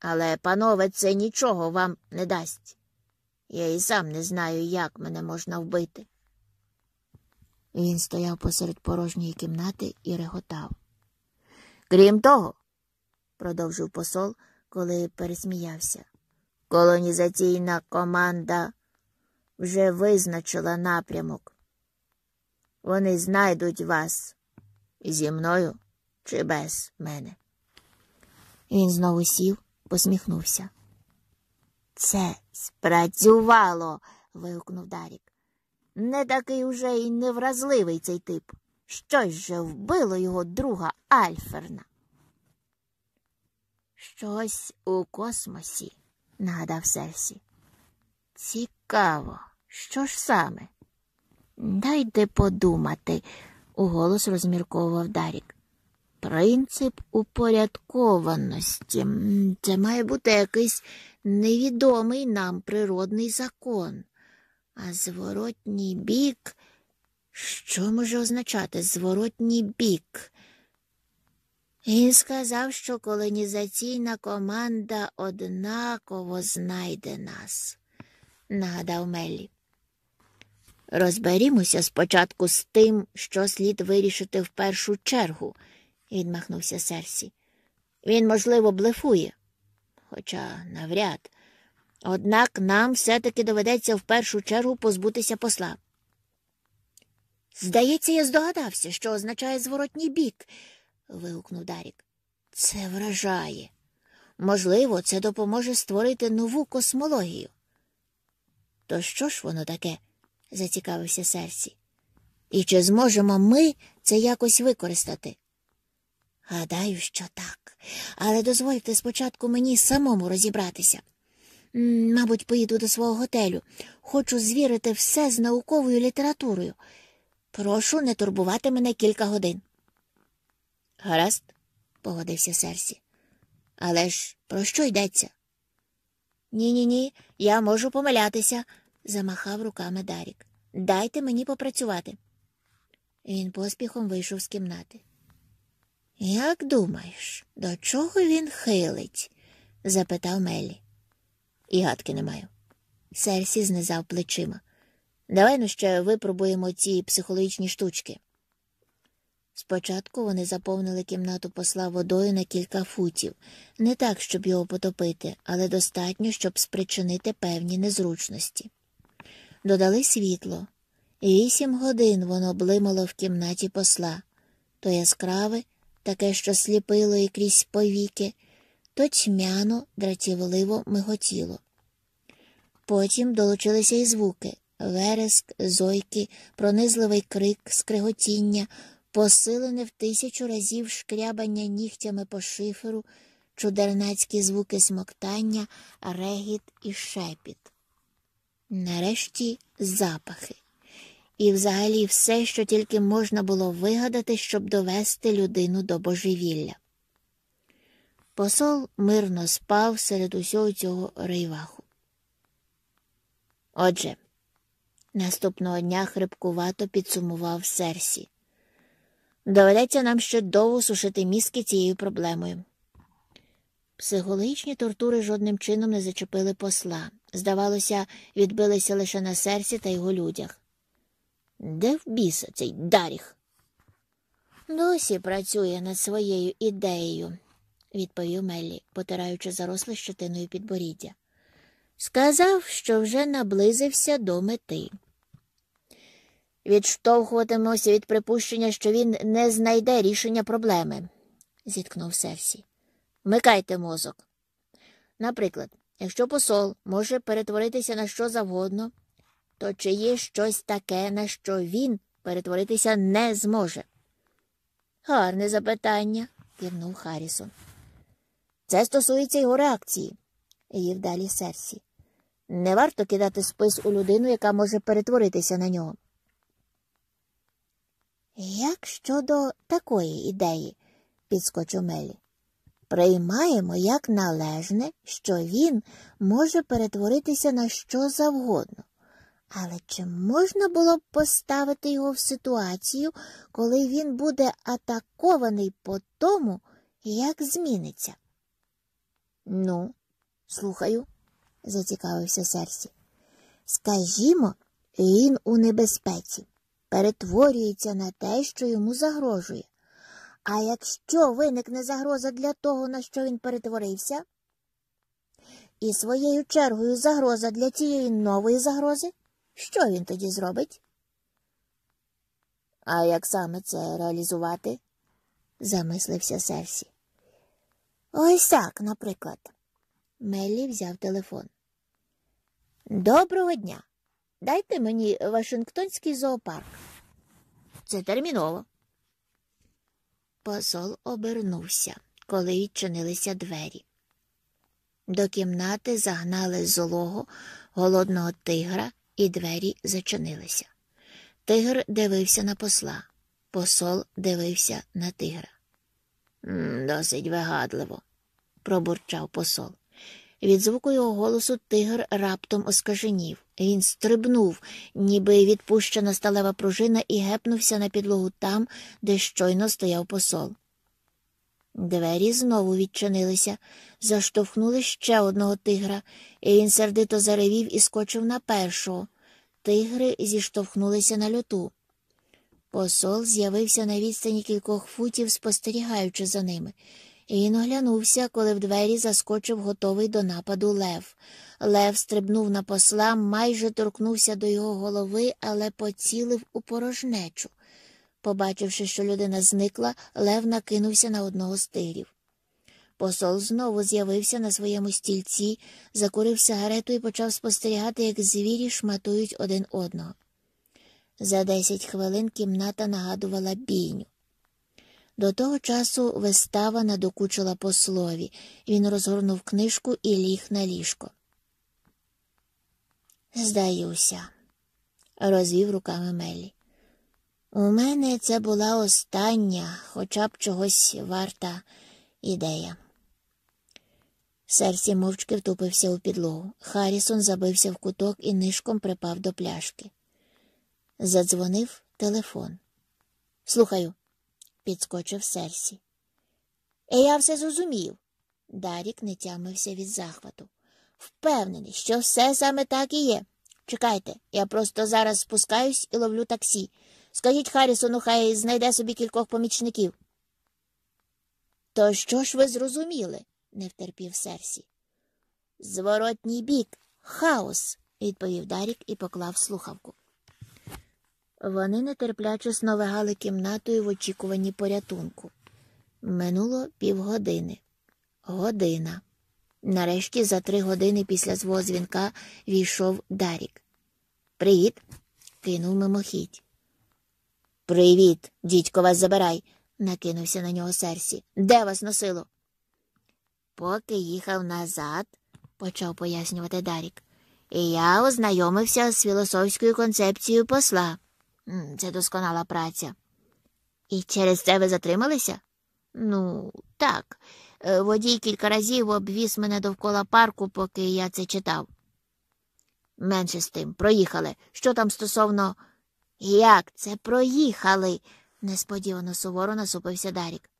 Але, панове, це нічого вам не дасть. Я і сам не знаю, як мене можна вбити. Він стояв посеред порожньої кімнати і реготав. Крім того, продовжив посол, коли пересміявся, колонізаційна команда вже визначила напрямок. Вони знайдуть вас зі мною чи без мене. Він знову сів, посміхнувся. Це спрацювало. вигукнув Дарік. Не такий уже й невразливий цей тип. Щось же вбило його друга Альферна. Щось у космосі, нагадав Серсі. Цікаво, що ж саме? Дайте подумати, уголос розмірковував Дарік. Принцип упорядкованості. Це має бути якийсь невідомий нам природний закон. А зворотній бік. Що може означати зворотній бік? Він сказав, що колонізаційна команда однаково знайде нас, нагадав Меллі. Розберімося спочатку з тим, що слід вирішити в першу чергу, відмахнувся Серсі. Він, можливо, блефує, хоча навряд. Однак нам все-таки доведеться в першу чергу позбутися посла. Здається, я здогадався, що означає зворотній бік, вигукнув Дарік. Це вражає. Можливо, це допоможе створити нову космологію. То що ж воно таке? зацікавився Серсі. І чи зможемо ми це якось використати? Гадаю, що так, але дозвольте спочатку мені самому розібратися. Мабуть, поїду до свого готелю. Хочу звірити все з науковою літературою. Прошу не турбувати мене кілька годин. Гаразд, погодився Серсі. Але ж про що йдеться? Ні, ні, ні, я можу помилятися, замахав руками Дарік. Дайте мені попрацювати. Він поспіхом вийшов з кімнати. Як думаєш, до чого він хилить? запитав Меллі. І гадки не маю. Серсі знизав плечима. Давай ну ще випробуємо ці психологічні штучки. Спочатку вони заповнили кімнату посла водою на кілька футів, не так, щоб його потопити, але достатньо, щоб спричинити певні незручності. Додали світло, вісім годин воно блимало в кімнаті посла то яскраве, таке, що сліпило і крізь повіки, то тьмяно, дратівливо миготіло. Потім долучилися й звуки вереск, зойки, пронизливий крик, скриготіння, посилене в тисячу разів шкрябання нігтями по шиферу, чудернацькі звуки смоктання, регіт і шепіт. Нарешті запахи. І взагалі все, що тільки можна було вигадати, щоб довести людину до божевілля. Посол мирно спав серед усього цього рейваху. Отже, наступного дня хрипкувато підсумував Серсі. Доведеться нам ще довго сушити мізки цією проблемою. Психологічні тортури жодним чином не зачепили посла. Здавалося, відбилися лише на серці та його людях. Де в біса цей Даріх? Досі працює над своєю ідеєю, відповів Меллі, потираючи заросле щетиною підборіддя. Сказав, що вже наблизився до мети. Відштовхуватимося від припущення, що він не знайде рішення проблеми, зіткнув Серсі. Вмикайте мозок. Наприклад, якщо посол може перетворитися на що завгодно, то чи є щось таке, на що він перетворитися не зможе? Гарне запитання, кивнув Харрісон. Це стосується його реакції, їв далі Серсі. Не варто кидати спис у людину, яка може перетворитися на нього. Як щодо такої ідеї, підскочив Мелі. Приймаємо як належне, що він може перетворитися на що завгодно. Але чи можна було б поставити його в ситуацію, коли він буде атакований по тому, як зміниться? Ну, слухаю, зацікавився Серсі. Скажімо, він у небезпеці, перетворюється на те, що йому загрожує. А якщо виникне загроза для того, на що він перетворився, і своєю чергою загроза для цієї нової загрози, що він тоді зробить? А як саме це реалізувати? замислився Серсі. Ось так, наприклад. Меллі взяв телефон. Доброго дня. Дайте мені Вашингтонський зоопарк. Це терміново. Посол обернувся, коли відчинилися двері. До кімнати загнали золого голодного тигра, і двері зачинилися. Тигр дивився на посла. Посол дивився на тигра. Досить вигадливо, пробурчав посол. Від звуку його голосу тигр раптом оскаженів. Він стрибнув, ніби відпущена сталева пружина, і гепнувся на підлогу там, де щойно стояв посол. Двері знову відчинилися, заштовхнули ще одного тигра, і він сердито заревів і скочив на першого. Тигри зіштовхнулися на льоту. Посол з'явився на відстані кількох футів, спостерігаючи за ними. І Він оглянувся, коли в двері заскочив готовий до нападу Лев. Лев стрибнув на посла, майже торкнувся до його голови, але поцілив у порожнечу. Побачивши, що людина зникла, Лев накинувся на одного з тигрів. Посол знову з'явився на своєму стільці, закурив сигарету і почав спостерігати, як звірі шматують один одного. За десять хвилин кімната нагадувала бійню. До того часу вистава надокучила послові. Він розгорнув книжку і ліг на ліжко. Здаюся, розвів руками Меллі. У мене це була остання, хоча б чогось варта ідея. Серсі мовчки втупився у підлогу. Харрісон забився в куток і нишком припав до пляшки. Задзвонив телефон. Слухаю, підскочив Серсі. «Е, Я все зрозумів. Дарік не тямився від захвату. Впевнений, що все саме так і є. Чекайте, я просто зараз спускаюсь і ловлю таксі. Скажіть Харрісону, хай знайде собі кількох помічників. То що ж ви зрозуміли? не втерпів Серсі. Зворотній бік, хаос, відповів Дарік і поклав слухавку. Вони нетерпляче сновигали кімнатою в очікуванні порятунку. Минуло півгодини. Година. Нарешті за три години після свого дзвінка війшов Дарік. Привіт, кинув мимохідь. Привіт, дідько вас забирай, накинувся на нього Серсі. Де вас носило? Поки їхав назад, почав пояснювати Дарік, і я ознайомився з філософською концепцією посла. Це досконала праця. І через це ви затрималися? Ну, так. Е, водій кілька разів обвіз мене довкола парку, поки я це читав. Менше з тим, проїхали. Що там стосовно. Як це проїхали? несподівано суворо насупився Дарік.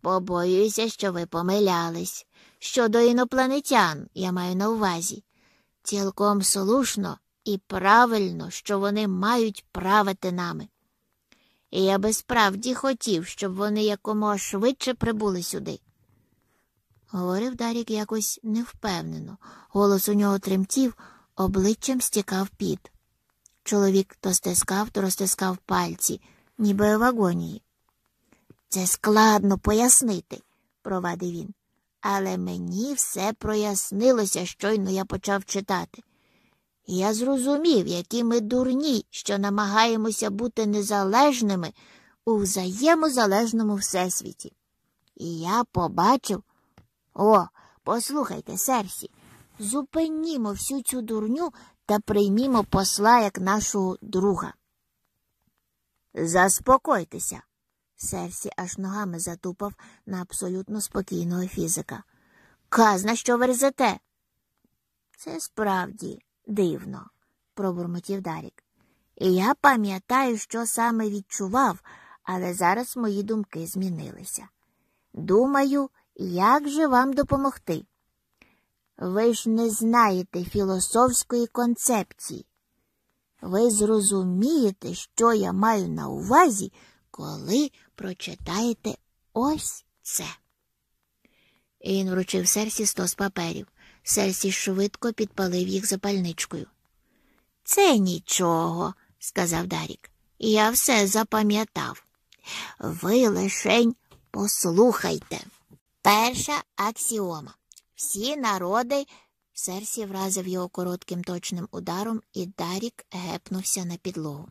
Побоююся, що ви помилялись. Щодо інопланетян, я маю на увазі. Цілком слушно і правильно, що вони мають правити нами. І я би справді хотів, щоб вони якомога швидше прибули сюди. Говорив Дарік якось невпевнено. Голос у нього тремтів, обличчям стікав під. Чоловік то стискав, то розтискав пальці, ніби в агонії. Це складно пояснити, провадив він. Але мені все прояснилося, щойно я почав читати. Я зрозумів, які ми дурні, що намагаємося бути незалежними у взаємозалежному всесвіті. І я побачив. О, послухайте, Серсі, зупинімо всю цю дурню та приймімо посла як нашого друга. Заспокойтеся. Серсі аж ногами затупав на абсолютно спокійного фізика. Казна, що верзете. Це справді дивно, пробурмотів Дарік. Я пам'ятаю, що саме відчував, але зараз мої думки змінилися. Думаю, як же вам допомогти? Ви ж не знаєте філософської концепції. Ви зрозумієте, що я маю на увазі, коли прочитаєте ось це. І він вручив Серсі стос паперів. Серсі швидко підпалив їх запальничкою. Це нічого, сказав Дарік. Я все запам'ятав. Ви лишень послухайте. Перша аксіома. Всі народи. Серсі вразив його коротким точним ударом, і Дарік гепнувся на підлогу.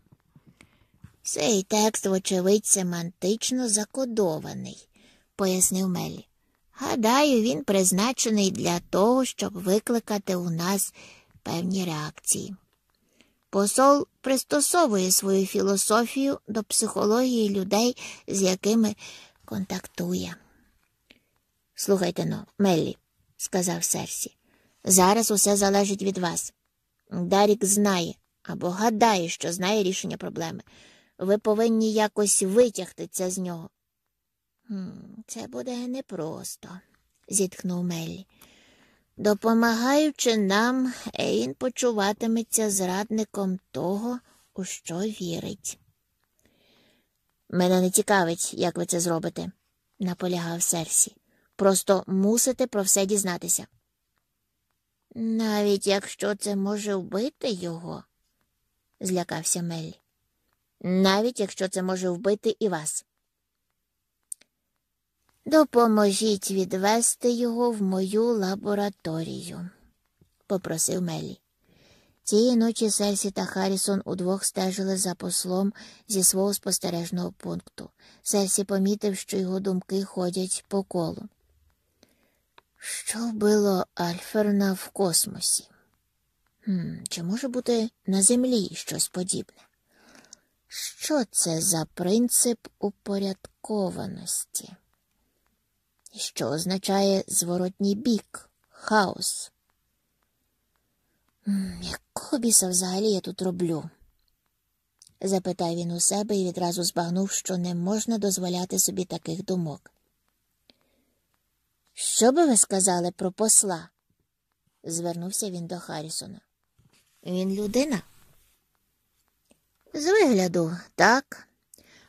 Цей текст, вочевидь, семантично закодований, пояснив Меллі. Гадаю, він призначений для того, щоб викликати у нас певні реакції. Посол пристосовує свою філософію до психології людей, з якими контактує. Слухайте но, Меллі, сказав Серсі, зараз усе залежить від вас. Дарік знає або гадає, що знає рішення проблеми. Ви повинні якось витягти це з нього. «Хм, Це буде непросто, зітхнув Меллі. Допомагаючи нам, Ейн почуватиметься зрадником того, у що вірить. Мене не цікавить, як ви це зробите, наполягав Серсі. Просто мусите про все дізнатися. Навіть якщо це може вбити його, злякався Меллі. Навіть якщо це може вбити і вас. Допоможіть відвести його в мою лабораторію, попросив Мелі. Цієї ночі Серсі та Харрісон удвох стежили за послом зі свого спостережного пункту. Серсі помітив, що його думки ходять по колу. Що вбило Альферна в космосі? Хм, Чи може бути на землі щось подібне? Що це за принцип упорядкованості? Що означає зворотній бік, хаос? Якого біса взагалі я тут роблю? запитав він у себе і відразу збагнув, що не можна дозволяти собі таких думок. Що би ви сказали про посла? звернувся він до Харрісона. Він людина? З вигляду, так,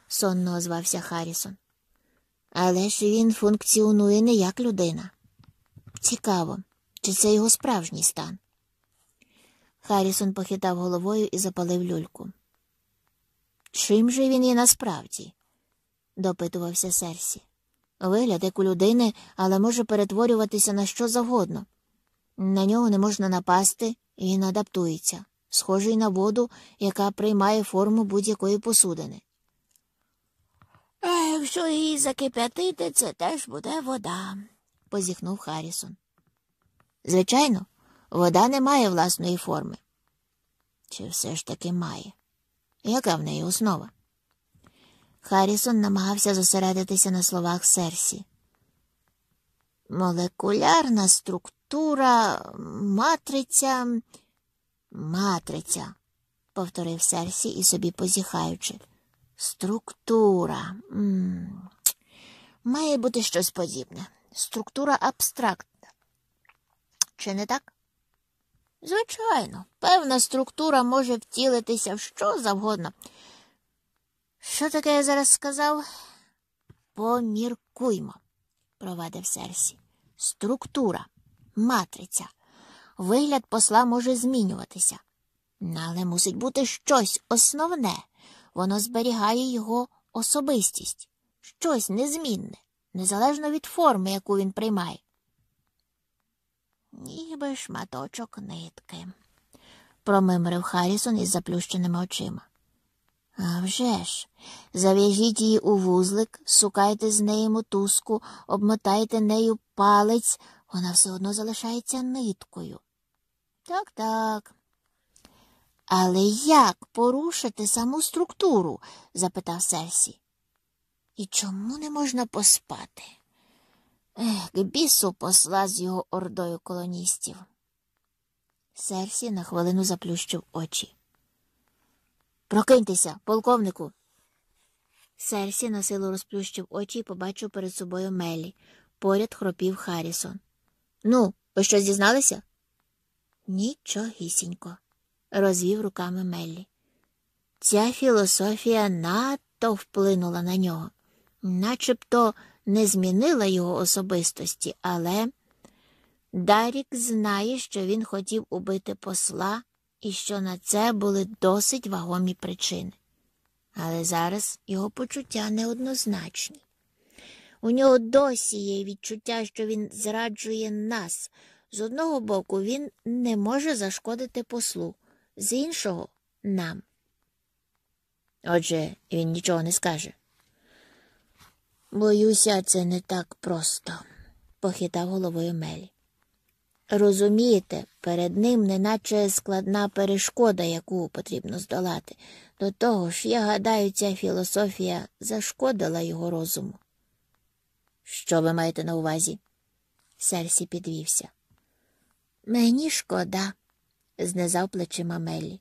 сонно озвався Харрісон. Але ж він функціонує не як людина. Цікаво, чи це його справжній стан? Харрісон похитав головою і запалив люльку. Чим же він є насправді? допитувався Серсі. Вигляд як у людини, але може перетворюватися на що завгодно. На нього не можна напасти, і він адаптується, схожий на воду, яка приймає форму будь-якої посудини. А якщо її закип'ятити, це теж буде вода, позіхнув Харрісон. Звичайно, вода не має власної форми. Чи все ж таки має? Яка в неї основа? Харрісон намагався зосередитися на словах Серсі. Молекулярна структура, матриця, матриця, повторив Серсі і собі позіхаючи. Структура. М -м. Має бути щось подібне. Структура абстрактна. Чи не так? Звичайно, певна структура може втілитися в що завгодно. Що таке я зараз сказав? Поміркуймо, провадив Серсі. Структура, матриця. Вигляд посла може змінюватися, але мусить бути щось основне. Воно зберігає його особистість, щось незмінне, незалежно від форми, яку він приймає. Ніби шматочок нитки, промимрив Харрісон із заплющеними очима. «А вже ж, зав'яжіть її у вузлик, сукайте з неї мотузку, обмотайте нею палець, вона все одно залишається ниткою. Так, так. Але як порушити саму структуру? запитав Серсі. І чому не можна поспати? Ех, бісу посла з його ордою колоністів. Серсі на хвилину заплющив очі. Прокиньтеся, полковнику. Серсі на силу розплющив очі і побачив перед собою Мелі. Поряд хропів Харрісон. Ну, Ви що зізналися? Нічогісінько, розвів руками Меллі. Ця філософія надто вплинула на нього, начебто не змінила його особистості, але Дарік знає, що він хотів убити посла і що на це були досить вагомі причини. Але зараз його почуття неоднозначні. У нього досі є відчуття, що він зраджує нас. З одного боку, він не може зашкодити послу, з іншого нам. Отже, він нічого не скаже. Боюся, це не так просто, похитав головою Мелі. Розумієте, перед ним неначе складна перешкода, яку потрібно здолати. До того ж, я гадаю, ця філософія зашкодила його розуму. Що ви маєте на увазі? Серсі підвівся. Мені шкода, знизав плечима Меллі.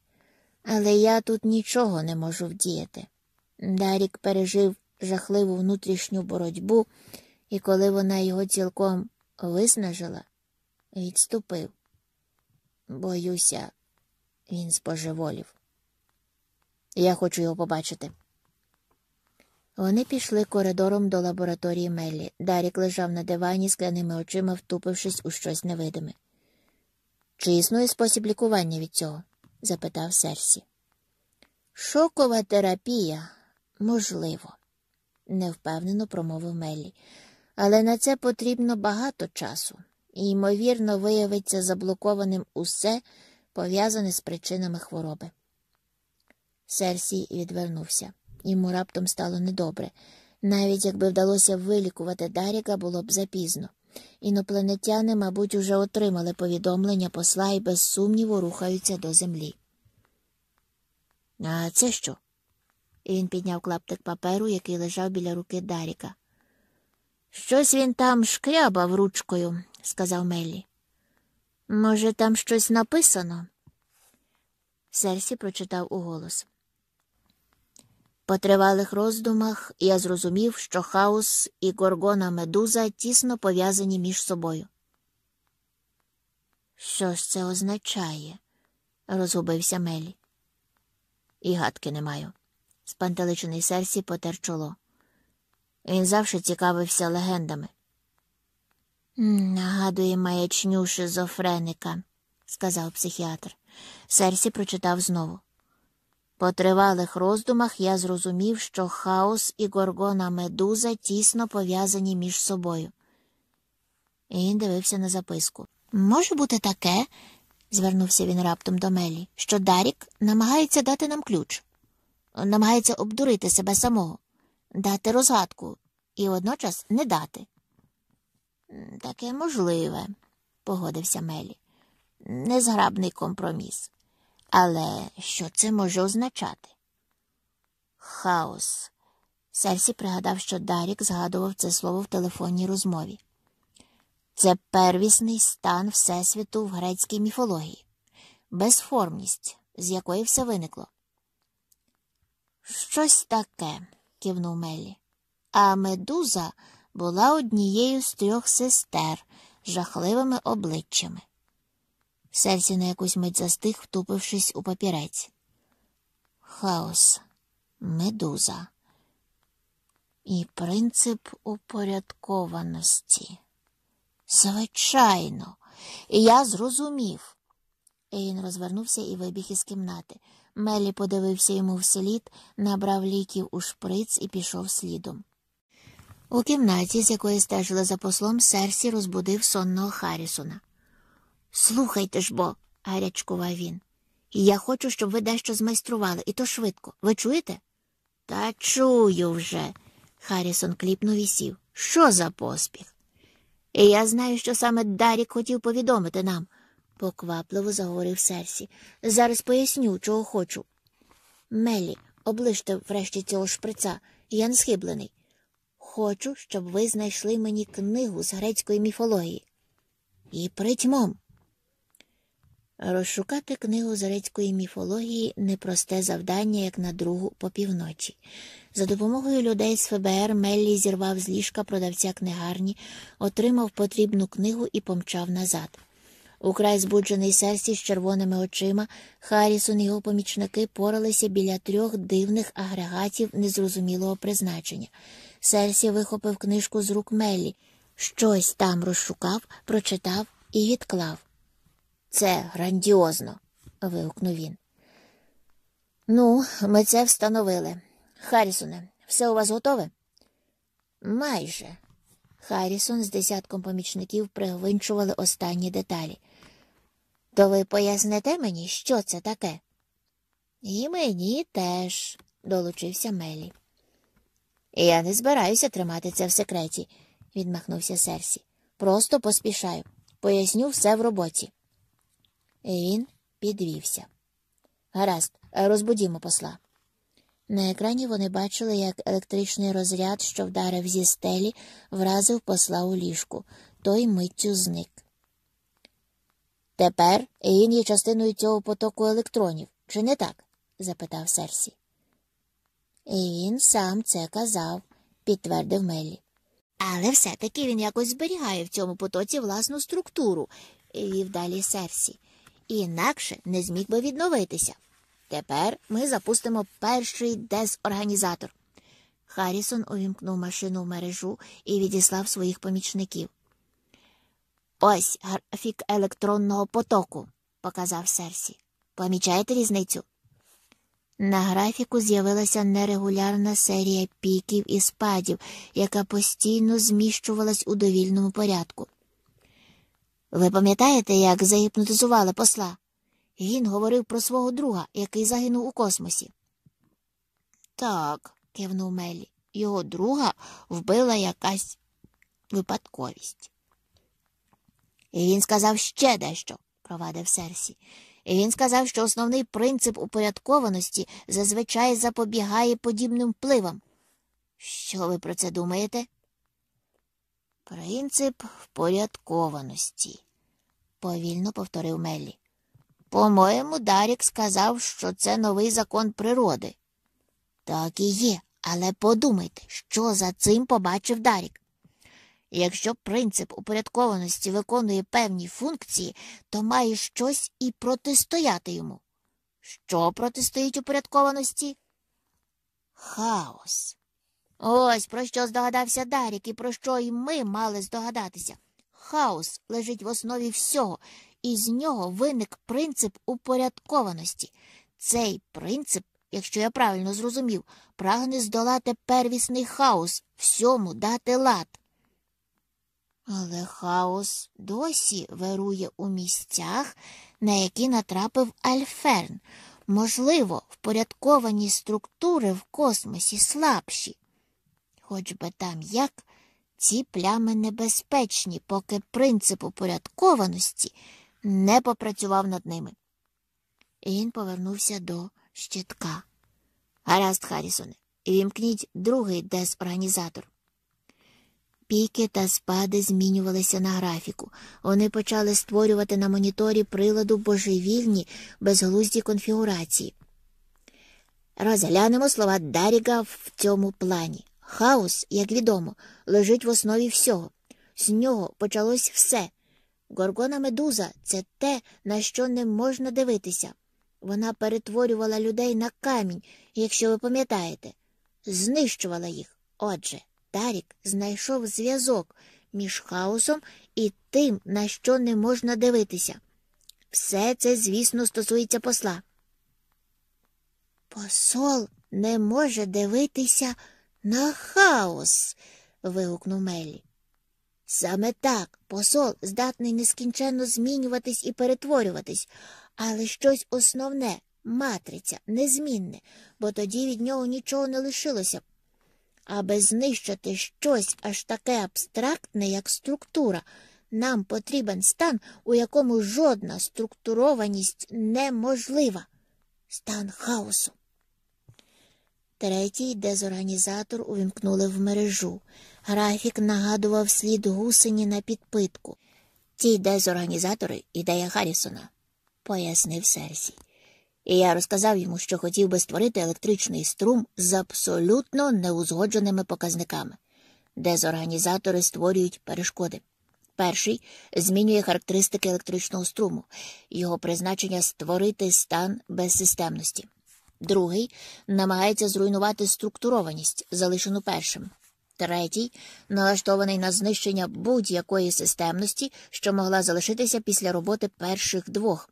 Але я тут нічого не можу вдіяти. Дарік пережив жахливу внутрішню боротьбу, і коли вона його цілком виснажила, відступив. Боюся, він збожеволів. Я хочу його побачити. Вони пішли коридором до лабораторії Меллі. Дарік лежав на дивані, скляними очима, втупившись у щось невидиме. Чи існує спосіб лікування від цього? запитав Серсі. Шокова терапія, можливо, невпевнено промовив Меллі. Але на це потрібно багато часу, і, ймовірно, виявиться заблокованим усе, пов'язане з причинами хвороби. Серсі відвернувся. Йому раптом стало недобре. Навіть якби вдалося вилікувати Даріка, було б запізно. Інопланетяни, мабуть, уже отримали повідомлення посла і без сумніву рухаються до землі. А це що? Він підняв клаптик паперу, який лежав біля руки Даріка. Щось він там шкрябав ручкою, сказав Меллі. Може, там щось написано? Серсі прочитав уголос. По тривалих роздумах я зрозумів, що хаос і горгона медуза тісно пов'язані між собою. Що ж це означає? розгубився Мелі. І гадки не маю. Спантеличений серсі потер чоло. Він завжди цікавився легендами. Нагадує маячню шизофреника, сказав психіатр. Серсі прочитав знову. По тривалих роздумах я зрозумів, що хаос і горгона медуза тісно пов'язані між собою. І він дивився на записку. Може бути таке, звернувся він раптом до Мелі, що Дарік намагається дати нам ключ, намагається обдурити себе самого, дати розгадку і водночас не дати. Таке можливе, погодився Мелі. Незграбний компроміс. Але що це може означати? Хаос. Серсі пригадав, що Дарік згадував це слово в телефонній розмові. Це первісний стан Всесвіту в грецькій міфології, безформність, з якої все виникло. Щось таке, кивнув Мелі. А медуза була однією з трьох сестер з жахливими обличчями. Серсі на якусь мить застиг, втупившись у папірець. Хаос, медуза і принцип упорядкованості. Звичайно, я зрозумів. Ейн розвернувся і вибіг із кімнати. Мелі подивився йому вслід, набрав ліків у шприц і пішов слідом. У кімнаті, з якої стежили за послом, Серсі розбудив сонного Харрісона. Слухайте ж бо, гарячкував він. Я хочу, щоб ви дещо змайстрували, і то швидко. Ви чуєте? Та чую вже. Харрісон кліпнув і сів. Що за поспіх? І я знаю, що саме Дарік хотів повідомити нам, поквапливо заговорив Серсі. Зараз поясню, чого хочу. Мелі, оближте врешті цього шприца, я не схиблений. Хочу, щоб ви знайшли мені книгу з грецької міфології. І притьмом. Розшукати книгу з грецької міфології непросте завдання, як на другу по півночі. За допомогою людей з ФБР Меллі зірвав з ліжка продавця книгарні, отримав потрібну книгу і помчав назад. Украй збуджений серсі з червоними очима, Харрісон і його помічники поралися біля трьох дивних агрегатів незрозумілого призначення. Серсі вихопив книжку з рук Меллі, щось там розшукав, прочитав і відклав. Це грандіозно. вигукнув він. Ну, ми це встановили. Харрісоне, все у вас готове? Майже. Харрісон з десятком помічників пригвинчували останні деталі. То ви поясните мені, що це таке? І мені теж, долучився Мелі. Я не збираюся тримати це в секреті, відмахнувся Серсі. Просто поспішаю. Поясню все в роботі. Він підвівся. Гаразд, розбудімо посла. На екрані вони бачили, як електричний розряд, що вдарив зі стелі, вразив посла у ліжку. Той миттю зник. Тепер він є частиною цього потоку електронів, чи не так? запитав Серсі. І він сам це казав, підтвердив Меллі. Але все-таки він якось зберігає в цьому потоці власну структуру, вів далі Серсі, інакше не зміг би відновитися. Тепер ми запустимо перший дезорганізатор. Харрісон увімкнув машину в мережу і відіслав своїх помічників. Ось графік електронного потоку, показав Серсі. Помічаєте різницю? На графіку з'явилася нерегулярна серія піків і спадів, яка постійно зміщувалась у довільному порядку. Ви пам'ятаєте, як загіпнотизували посла? Він говорив про свого друга, який загинув у космосі. Так, кивнув Мелі, його друга вбила якась випадковість. І він сказав ще дещо, провадив Серсі. І він сказав, що основний принцип упорядкованості зазвичай запобігає подібним впливам. Що ви про це думаєте? Принцип впорядкованості, повільно повторив Меллі. По-моєму, Дарік сказав, що це новий закон природи. Так і є, але подумайте, що за цим побачив Дарік. Якщо принцип упорядкованості виконує певні функції, то має щось і протистояти йому. Що протистоїть упорядкованості? Хаос. Ось про що здогадався Дарік і про що і ми мали здогадатися. Хаос лежить в основі всього, і з нього виник принцип упорядкованості. Цей принцип, якщо я правильно зрозумів, прагне здолати первісний хаос, всьому дати лад. Але хаос досі вирує у місцях, на які натрапив Альферн. Можливо, впорядковані структури в космосі слабші. Хоч би там як, ці плями небезпечні, поки принцип упорядкованості не попрацював над ними. І він повернувся до щитка. Гаразд, Харрісоне, вімкніть другий дезорганізатор. Піки та спади змінювалися на графіку. Вони почали створювати на моніторі приладу божевільні, безглузді конфігурації. Розглянемо слова Даріга в цьому плані. Хаос, як відомо, лежить в основі всього. З нього почалось все. Горгона медуза це те, на що не можна дивитися. Вона перетворювала людей на камінь, якщо ви пам'ятаєте, знищувала їх. Отже, Тарік знайшов зв'язок між хаосом і тим, на що не можна дивитися. Все це, звісно, стосується посла. Посол не може дивитися на хаос. вигукнув Меллі. Саме так посол здатний нескінченно змінюватись і перетворюватись, але щось основне, матриця, незмінне, бо тоді від нього нічого не лишилося. Аби знищити щось аж таке абстрактне, як структура, нам потрібен стан, у якому жодна структурованість неможлива стан хаосу. Третій дезорганізатор увімкнули в мережу. Графік нагадував слід гусені на підпитку. Ті дезорганізатори ідея Харрісона, пояснив Серсі. І я розказав йому, що хотів би створити електричний струм з абсолютно неузгодженими показниками. Дезорганізатори створюють перешкоди. Перший змінює характеристики електричного струму, його призначення створити стан безсистемності. Другий намагається зруйнувати структурованість, залишену першим. Третій налаштований на знищення будь-якої системності, що могла залишитися після роботи перших двох.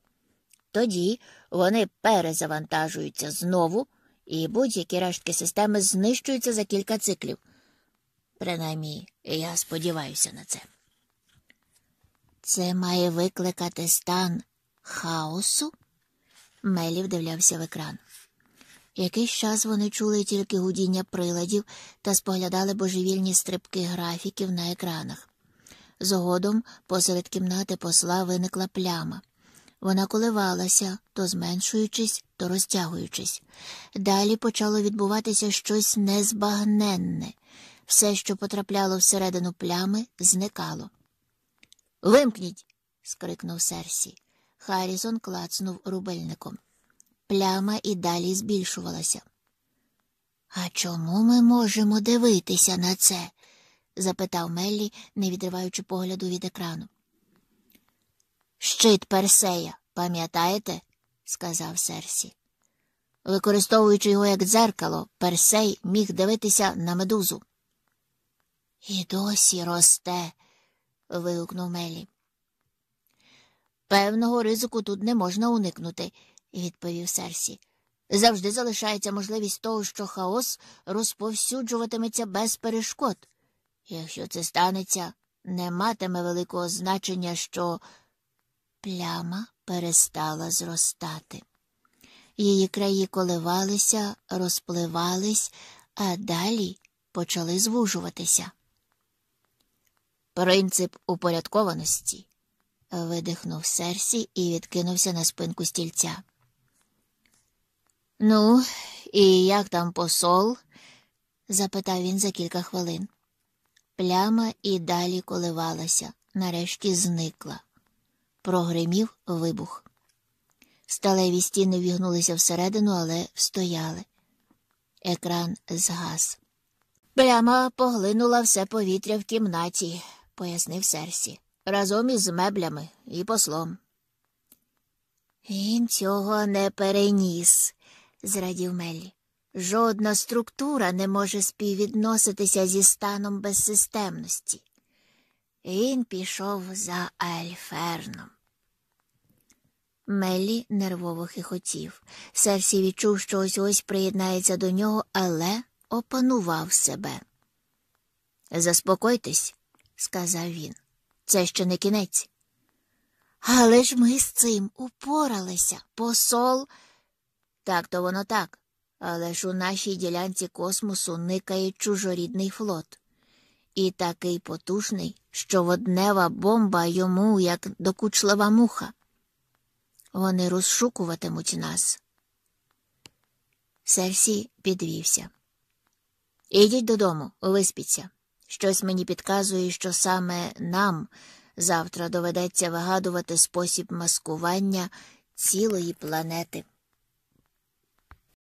Тоді вони перезавантажуються знову, і будь-які рештки системи знищуються за кілька циклів. Принаймні, я сподіваюся на це. Це має викликати стан хаосу? Мелі вдивлявся в екран. Якийсь час вони чули тільки гудіння приладів та споглядали божевільні стрибки графіків на екранах. Згодом посеред кімнати посла виникла пляма. Вона коливалася, то зменшуючись, то розтягуючись. Далі почало відбуватися щось незбагненне. Все, що потрапляло всередину плями, зникало. Вимкніть. скрикнув Серсі. Харрісон клацнув рубельником. Пляма і далі збільшувалася. А чому ми можемо дивитися на це? запитав Меллі, не відриваючи погляду від екрану. Щит Персея, пам'ятаєте? сказав Серсі. Використовуючи його як дзеркало, Персей міг дивитися на медузу. І досі росте. вигукнув Мелі. Певного ризику тут не можна уникнути, відповів Серсі. Завжди залишається можливість того, що хаос розповсюджуватиметься без перешкод. Якщо це станеться, не матиме великого значення, що пляма перестала зростати. Її краї коливалися, розпливались, а далі почали звужуватися. Принцип упорядкованості. видихнув Серсі і відкинувся на спинку стільця. Ну, і як там посол? запитав він за кілька хвилин. Пляма і далі коливалася, нарешті зникла. Прогримів вибух. Сталеві стіни вігнулися всередину, але встояли. Екран згас. Пляма поглинула все повітря в кімнаті, пояснив Серсі, разом із меблями і послом. Він цього не переніс, зрадів Меллі. Жодна структура не може співвідноситися зі станом безсистемності. Він пішов за Альферном. Меллі нервово хихотів. Серсі відчув, що ось ось приєднається до нього, але опанував себе. Заспокойтесь, сказав він. Це ще не кінець. Але ж ми з цим упоралися. Посол. Так то воно так. Але ж у нашій ділянці космосу никає чужорідний флот. І такий потужний, що воднева бомба йому, як докучлива муха. Вони розшукуватимуть нас. Серсі підвівся. Ідіть додому, виспіться. Щось мені підказує, що саме нам завтра доведеться вигадувати спосіб маскування цілої планети.